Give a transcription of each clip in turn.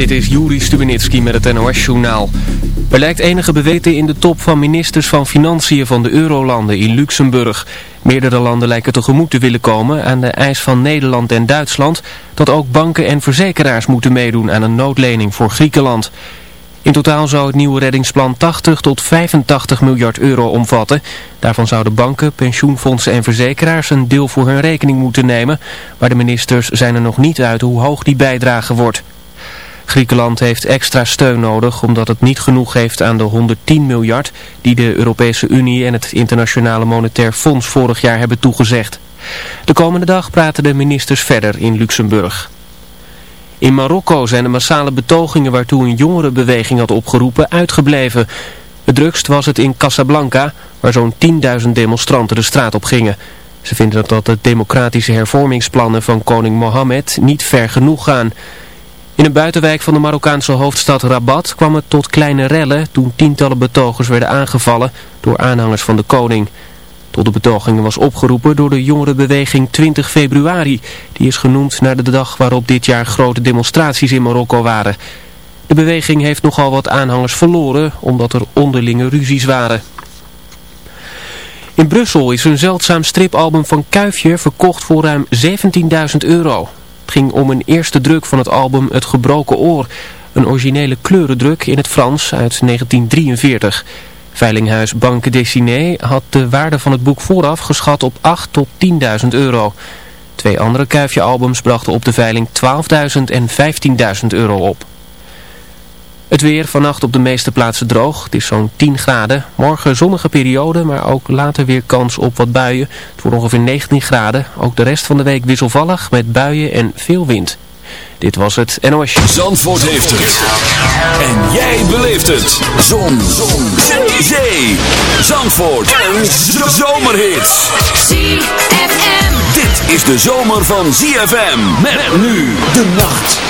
Dit is Juri Stubenitski met het NOS-journaal. Er lijkt enige beweten in de top van ministers van Financiën van de Eurolanden in Luxemburg. Meerdere landen lijken tegemoet te willen komen aan de eis van Nederland en Duitsland... dat ook banken en verzekeraars moeten meedoen aan een noodlening voor Griekenland. In totaal zou het nieuwe reddingsplan 80 tot 85 miljard euro omvatten. Daarvan zouden banken, pensioenfondsen en verzekeraars een deel voor hun rekening moeten nemen. Maar de ministers zijn er nog niet uit hoe hoog die bijdrage wordt. Griekenland heeft extra steun nodig omdat het niet genoeg heeft aan de 110 miljard die de Europese Unie en het Internationale Monetair Fonds vorig jaar hebben toegezegd. De komende dag praten de ministers verder in Luxemburg. In Marokko zijn de massale betogingen waartoe een jongerenbeweging had opgeroepen uitgebleven. Het drukst was het in Casablanca, waar zo'n 10.000 demonstranten de straat op gingen. Ze vinden dat de democratische hervormingsplannen van koning Mohammed niet ver genoeg gaan. In een buitenwijk van de Marokkaanse hoofdstad Rabat kwam het tot kleine rellen toen tientallen betogers werden aangevallen door aanhangers van de koning. Tot de betogingen was opgeroepen door de jongerenbeweging 20 februari. Die is genoemd naar de dag waarop dit jaar grote demonstraties in Marokko waren. De beweging heeft nogal wat aanhangers verloren omdat er onderlinge ruzies waren. In Brussel is een zeldzaam stripalbum van Kuifje verkocht voor ruim 17.000 euro. Ging om een eerste druk van het album Het Gebroken Oor. Een originele kleurendruk in het Frans uit 1943. Veilinghuis Banque Dessiné had de waarde van het boek vooraf geschat op 8 tot 10.000 euro. Twee andere Kuifje-albums brachten op de veiling 12.000 en 15.000 euro op. Het weer vannacht op de meeste plaatsen droog. Het is zo'n 10 graden. Morgen zonnige periode, maar ook later weer kans op wat buien. Het wordt ongeveer 19 graden. Ook de rest van de week wisselvallig met buien en veel wind. Dit was het NOS. Zandvoort heeft het. En jij beleeft het. Zon. Zon. Zee. Zandvoort. Een zomerhit. ZFM. Dit is de zomer van ZFM. Met nu de nacht.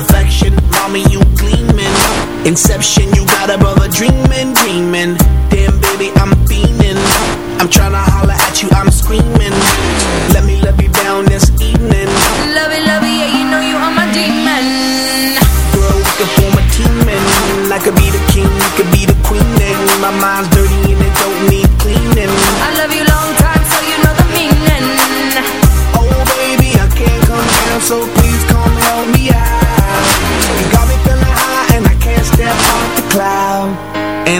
perfection. Mommy, you gleaming. Inception, you got a brother dreaming, dreaming. Damn, baby, I'm beaming. I'm trying to holler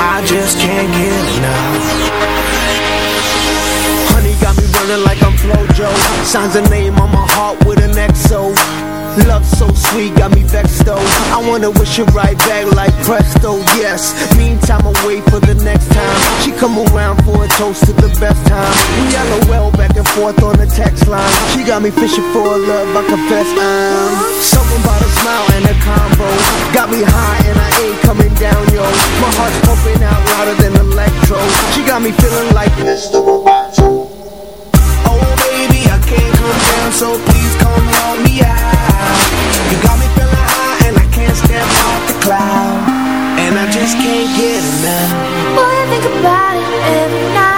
I just can't get enough. Honey got me running like I'm Flojo. Signs a name on my heart with an XO Love so sweet, got me vexed though. I wanna wish it right back like presto, yes Meantime I wait for the next time. She come around for a toast to the best time. We LOL back and forth on the text line. She got me fishing for a love, I confess I'm Something about a smile and a combo. Got me high and I ain't coming down, yo. My heart's pumping out louder than electro. She got me feeling like Mr. Roboto Oh baby, I can't come down, so please come help me out. You got me feeling high and I can't step off the cloud. And I just can't get enough. Boy, I think about it every night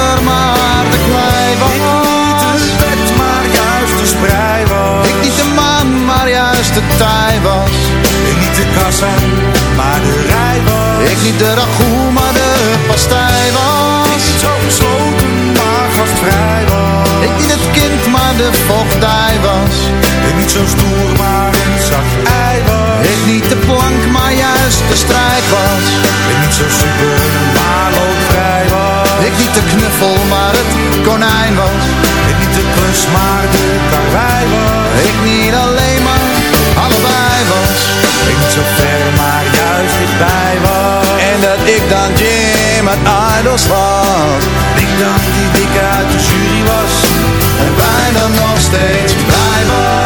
Ik niet de ragout, maar de pastij was. Ik niet zo gesloten, maar gastvrij was. Ik niet het kind, maar de vochtdij was. Ik niet zo stoer, maar een zacht ei was. Ik niet de plank, maar juist de strijd was. Ik niet zo super, maar ook vrij was. Ik niet de knuffel, maar het konijn was. Ik niet de klus, maar de karwei was. Ik niet alleen maar allebei was. Ik niet zo ver, maar juist dichtbij dan Jim uit Idols was Ik dan die dikke uit de jury was En bijna nog steeds blij was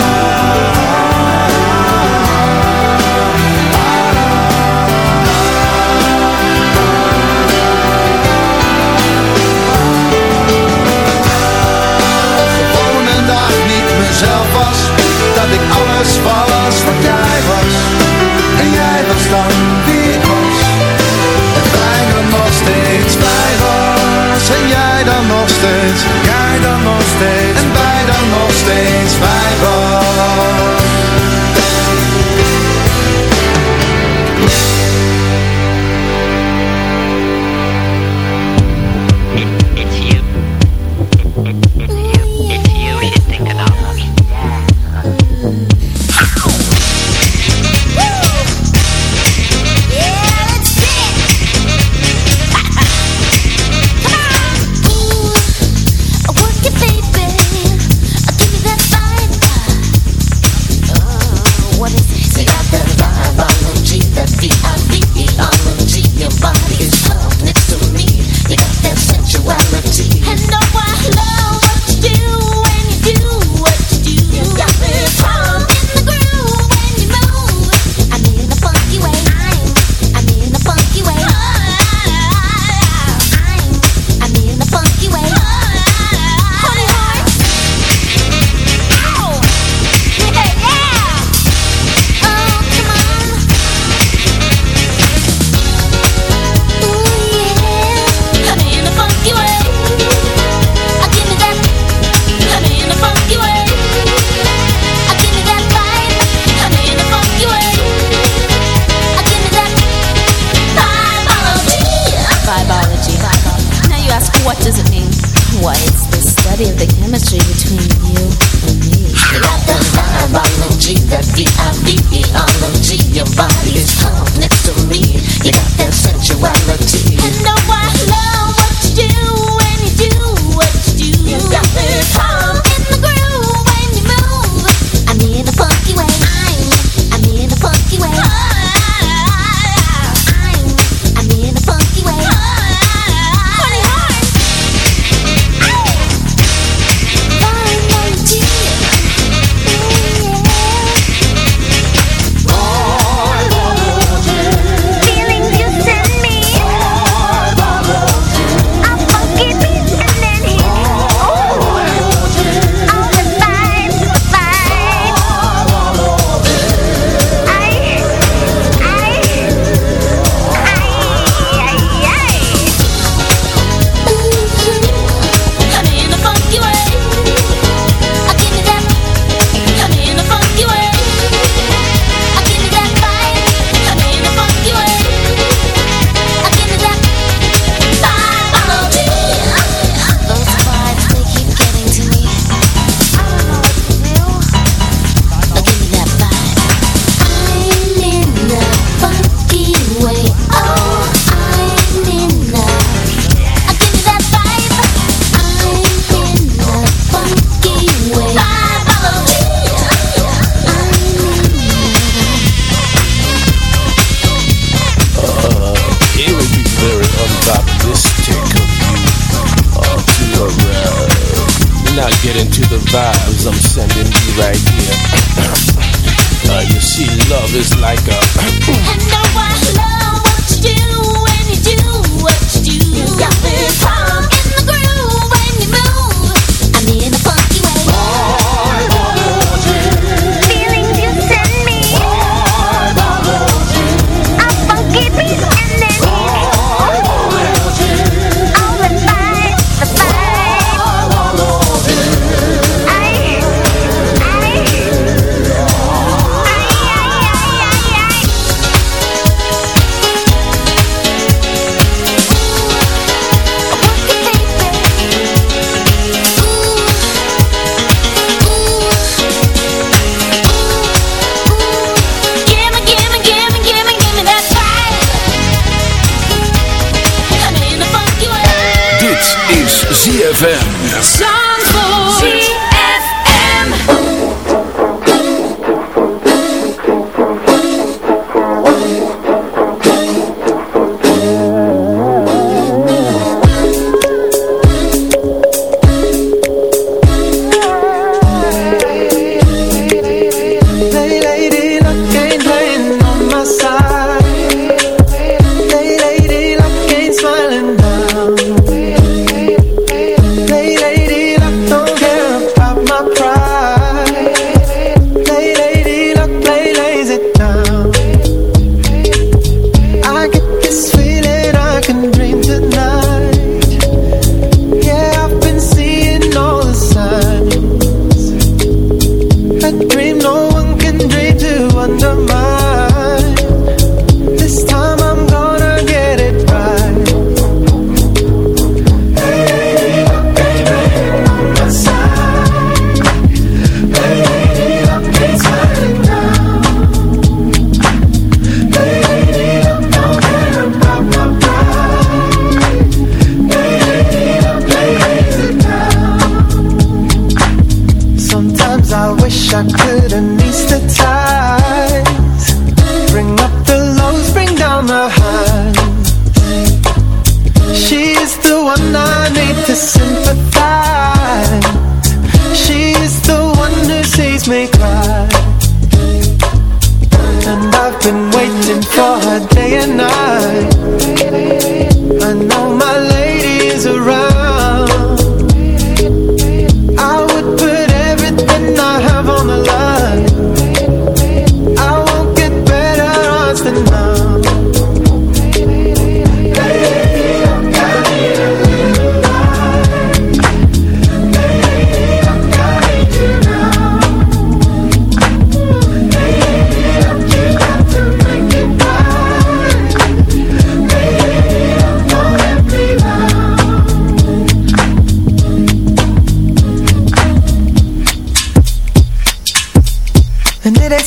mezelf was Dat ik alles was En wij dan nog steeds bij been waiting for her day and night. I know my lady is around.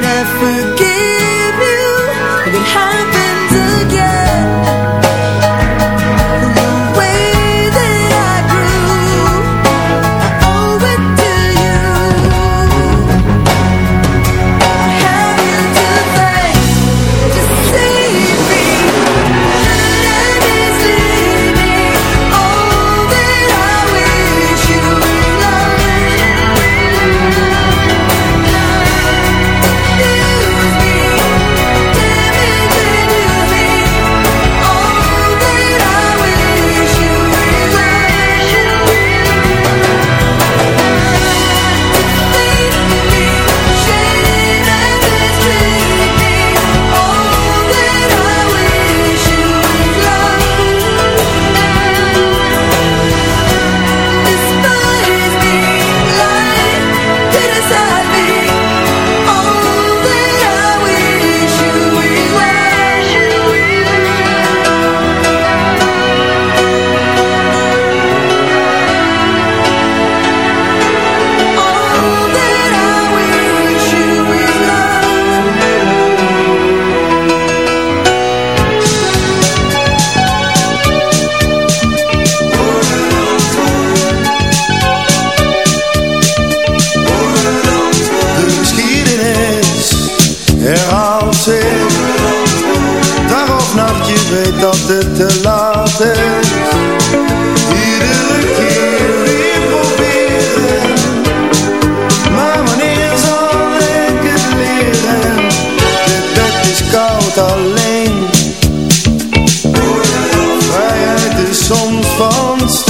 could I forgive. Van